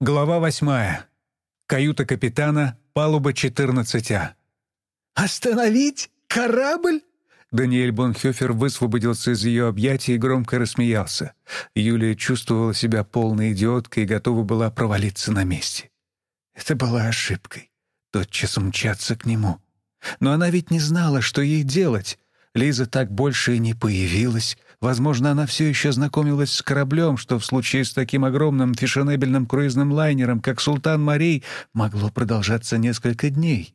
Глава восьмая. Каюта капитана, палуба 14А. «Остановить? Корабль?» Даниэль Бонхёфер высвободился из ее объятий и громко рассмеялся. Юлия чувствовала себя полной идиоткой и готова была провалиться на месте. Это была ошибкой. Тотчас мчаться к нему. Но она ведь не знала, что ей делать. Лиза так больше и не появилась. Возможно, она все еще знакомилась с кораблем, что в случае с таким огромным фешенебельным круизным лайнером, как «Султан Марей», могло продолжаться несколько дней.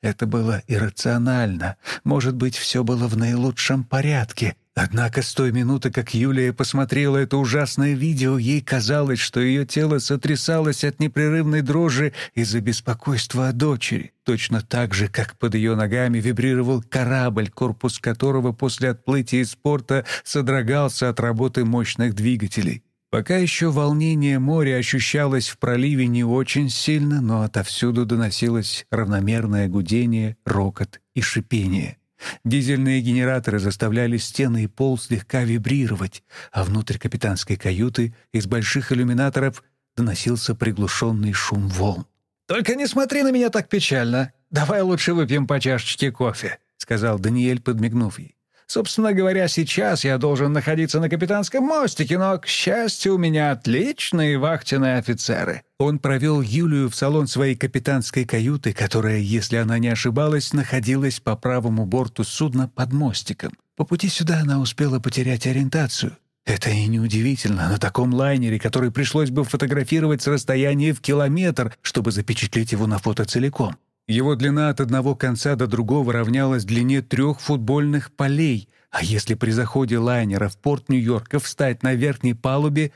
Это было иррационально. Может быть, все было в наилучшем порядке. Однако с той минуты, как Юлия посмотрела это ужасное видео, ей казалось, что ее тело сотрясалось от непрерывной дрожи из-за беспокойства о дочери, точно так же, как под ее ногами вибрировал корабль, корпус которого после отплытия из порта содрогался от работы мощных двигателей. Пока еще волнение моря ощущалось в проливе не очень сильно, но отовсюду доносилось равномерное гудение, рокот и шипение. Дизельные генераторы заставляли стены и пол слегка вибрировать, а внутрь капитанской каюты из больших иллюминаторов доносился приглушенный шум волн. «Только не смотри на меня так печально. Давай лучше выпьем по чашечке кофе», — сказал Даниэль, подмигнув ей. Собственно говоря, сейчас я должен находиться на капитанском мостике, но, к счастью, у меня отличные вахтенные офицеры». Он провел Юлию в салон своей капитанской каюты, которая, если она не ошибалась, находилась по правому борту судна под мостиком. По пути сюда она успела потерять ориентацию. Это и неудивительно. На таком лайнере, который пришлось бы фотографировать с расстояния в километр, чтобы запечатлеть его на фото целиком. Его длина от одного конца до другого равнялась длине трех футбольных полей, а если при заходе лайнера в порт Нью-Йорка встать на верхней палубе,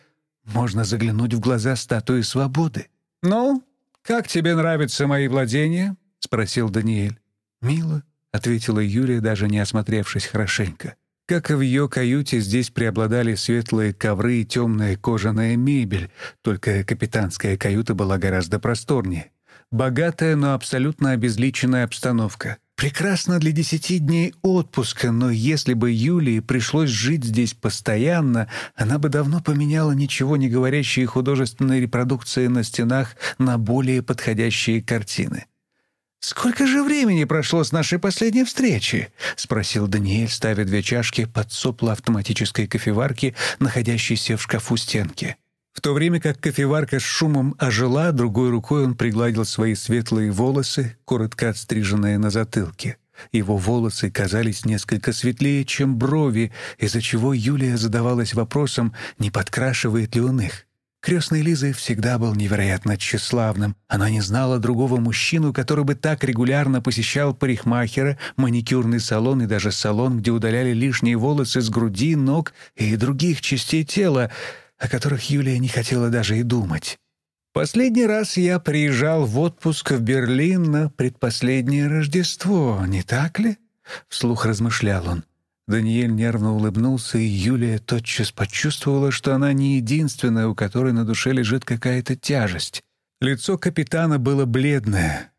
можно заглянуть в глаза статуи свободы. «Ну, как тебе нравятся мои владения?» — спросил Даниэль. «Мило», — ответила Юлия, даже не осмотревшись хорошенько. Как и в ее каюте, здесь преобладали светлые ковры и темная кожаная мебель, только капитанская каюта была гораздо просторнее. Богатая, но абсолютно обезличенная обстановка. Прекрасно для десяти дней отпуска, но если бы Юлии пришлось жить здесь постоянно, она бы давно поменяла ничего не говорящие художественные репродукции на стенах на более подходящие картины. «Сколько же времени прошло с нашей последней встречи?» — спросил Даниэль, ставя две чашки под сопло автоматической кофеварки, находящейся в шкафу стенки. То время как кофеварка с шумом ожила, другой рукой он пригладил свои светлые волосы, коротко отстриженные на затылке. Его волосы казались несколько светлее, чем брови, из-за чего Юлия задавалась вопросом, не подкрашивает ли он их. Крестный Лизы всегда был невероятно тщеславным. Она не знала другого мужчину, который бы так регулярно посещал парикмахера, маникюрный салон и даже салон, где удаляли лишние волосы с груди, ног и других частей тела — о которых Юлия не хотела даже и думать. «Последний раз я приезжал в отпуск в Берлин на предпоследнее Рождество, не так ли?» — вслух размышлял он. Даниэль нервно улыбнулся, и Юлия тотчас почувствовала, что она не единственная, у которой на душе лежит какая-то тяжесть. Лицо капитана было бледное,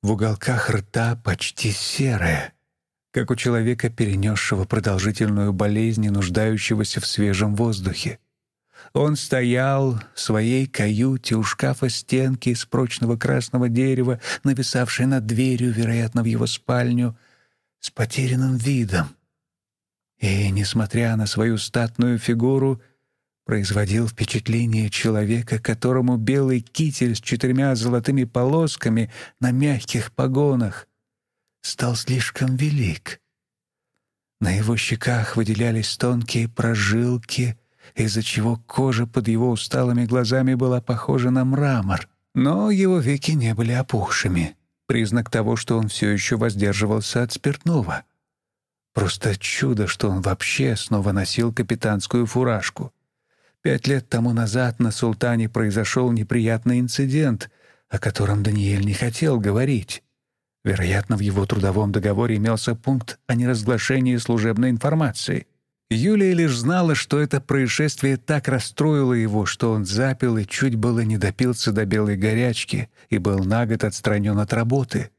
в уголках рта почти серое, как у человека, перенесшего продолжительную болезнь и нуждающегося в свежем воздухе. Он стоял в своей каюте у шкафа стенки из прочного красного дерева, нависавшей над дверью, вероятно, в его спальню, с потерянным видом. И, несмотря на свою статную фигуру, производил впечатление человека, которому белый китель с четырьмя золотыми полосками на мягких погонах стал слишком велик. На его щеках выделялись тонкие прожилки — из-за чего кожа под его усталыми глазами была похожа на мрамор, но его веки не были опухшими, признак того, что он все еще воздерживался от спиртного. Просто чудо, что он вообще снова носил капитанскую фуражку. Пять лет тому назад на «Султане» произошел неприятный инцидент, о котором Даниэль не хотел говорить. Вероятно, в его трудовом договоре имелся пункт о неразглашении служебной информации. Юлия лишь знала, что это происшествие так расстроило его, что он запил и чуть было не допился до белой горячки и был на год отстранен от работы.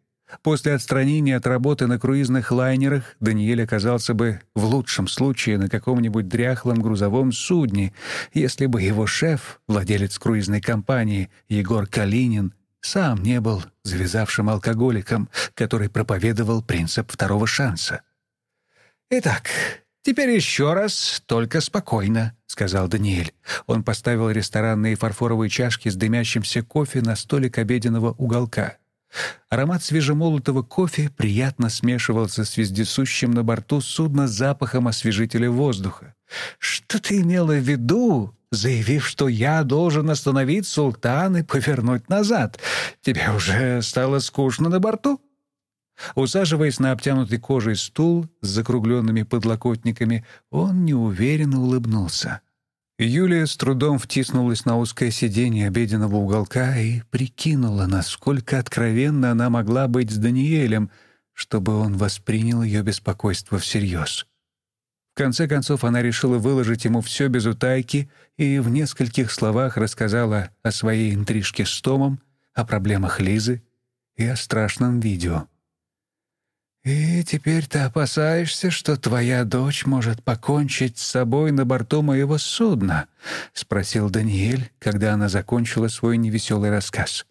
После отстранения от работы на круизных лайнерах Даниэль оказался бы в лучшем случае на каком-нибудь дряхлом грузовом судне, если бы его шеф, владелец круизной компании Егор Калинин, сам не был завязавшим алкоголиком, который проповедовал принцип второго шанса. «Итак, теперь еще раз, только спокойно», — сказал Даниэль. Он поставил ресторанные фарфоровые чашки с дымящимся кофе на столик обеденного уголка. Аромат свежемолотого кофе приятно смешивался с вездесущим на борту судна запахом освежителя воздуха. «Что ты имела в виду, заявив, что я должен остановить султан и повернуть назад? Тебе уже стало скучно на борту?» Усаживаясь на обтянутый кожей стул с закругленными подлокотниками, он неуверенно улыбнулся. Юлия с трудом втиснулась на узкое сиденье обеденного уголка и прикинула, насколько откровенно она могла быть с Даниэлем, чтобы он воспринял ее беспокойство всерьез. В конце концов она решила выложить ему все без утайки и в нескольких словах рассказала о своей интрижке с Томом, о проблемах Лизы и о страшном видео. «И теперь ты опасаешься, что твоя дочь может покончить с собой на борту моего судна?» — спросил Даниэль, когда она закончила свой невеселый рассказ.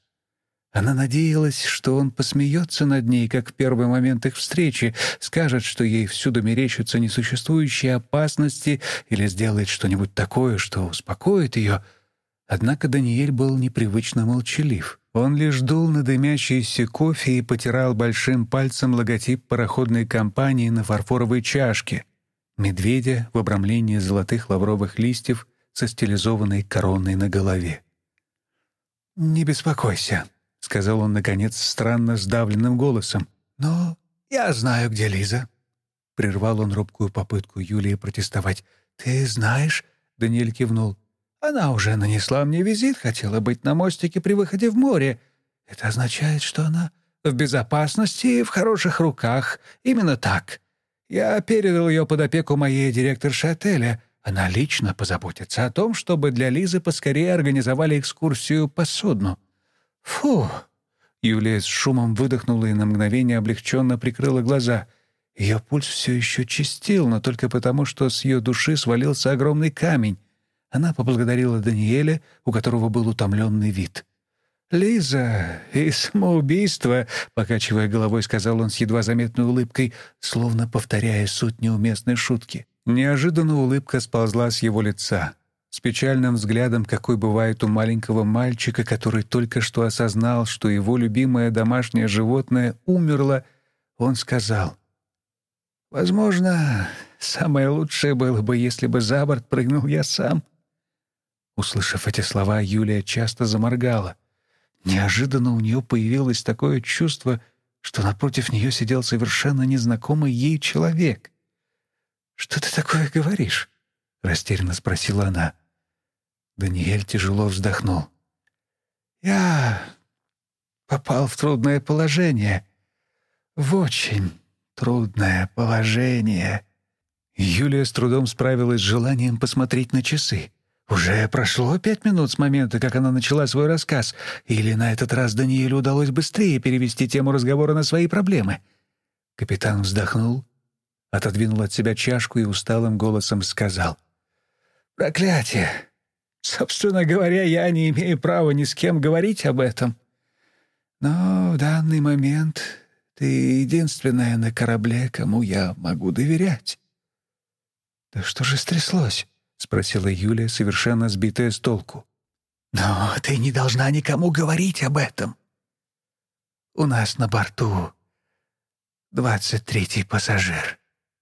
Она надеялась, что он посмеется над ней, как в первый момент их встречи, скажет, что ей всюду мерещатся несуществующие опасности или сделает что-нибудь такое, что успокоит ее. Однако Даниэль был непривычно молчалив. Он лишь дул на дымящийся кофе и потирал большим пальцем логотип пароходной компании на фарфоровой чашке. Медведя в обрамлении золотых лавровых листьев со стилизованной короной на голове. «Не беспокойся», — сказал он, наконец, странно сдавленным голосом. «Но я знаю, где Лиза». Прервал он робкую попытку Юлии протестовать. «Ты знаешь?» — Даниэль кивнул. Она уже нанесла мне визит, хотела быть на мостике при выходе в море. Это означает, что она в безопасности и в хороших руках. Именно так. Я передал ее под опеку моей директорши отеля. Она лично позаботится о том, чтобы для Лизы поскорее организовали экскурсию по судну. Фу! Юлия с шумом выдохнула и на мгновение облегченно прикрыла глаза. Ее пульс все еще чистил, но только потому, что с ее души свалился огромный камень. Она поблагодарила Даниэля, у которого был утомленный вид. «Лиза, и самоубийство», — покачивая головой, сказал он с едва заметной улыбкой, словно повторяя суть неуместной шутки. Неожиданно улыбка сползла с его лица. С печальным взглядом, какой бывает у маленького мальчика, который только что осознал, что его любимое домашнее животное умерло, он сказал, «Возможно, самое лучшее было бы, если бы за борт прыгнул я сам». Услышав эти слова, Юлия часто заморгала. Неожиданно у нее появилось такое чувство, что напротив нее сидел совершенно незнакомый ей человек. «Что ты такое говоришь?» — растерянно спросила она. Даниэль тяжело вздохнул. «Я попал в трудное положение. В очень трудное положение». Юлия с трудом справилась с желанием посмотреть на часы. Уже прошло пять минут с момента, как она начала свой рассказ, или на этот раз Даниэлю удалось быстрее перевести тему разговора на свои проблемы. Капитан вздохнул, отодвинул от себя чашку и усталым голосом сказал. «Проклятие! Собственно говоря, я не имею права ни с кем говорить об этом. Но в данный момент ты единственная на корабле, кому я могу доверять». «Да что же стряслось?» — спросила Юлия, совершенно сбитая с толку. «Но ты не должна никому говорить об этом. У нас на борту двадцать третий пассажир».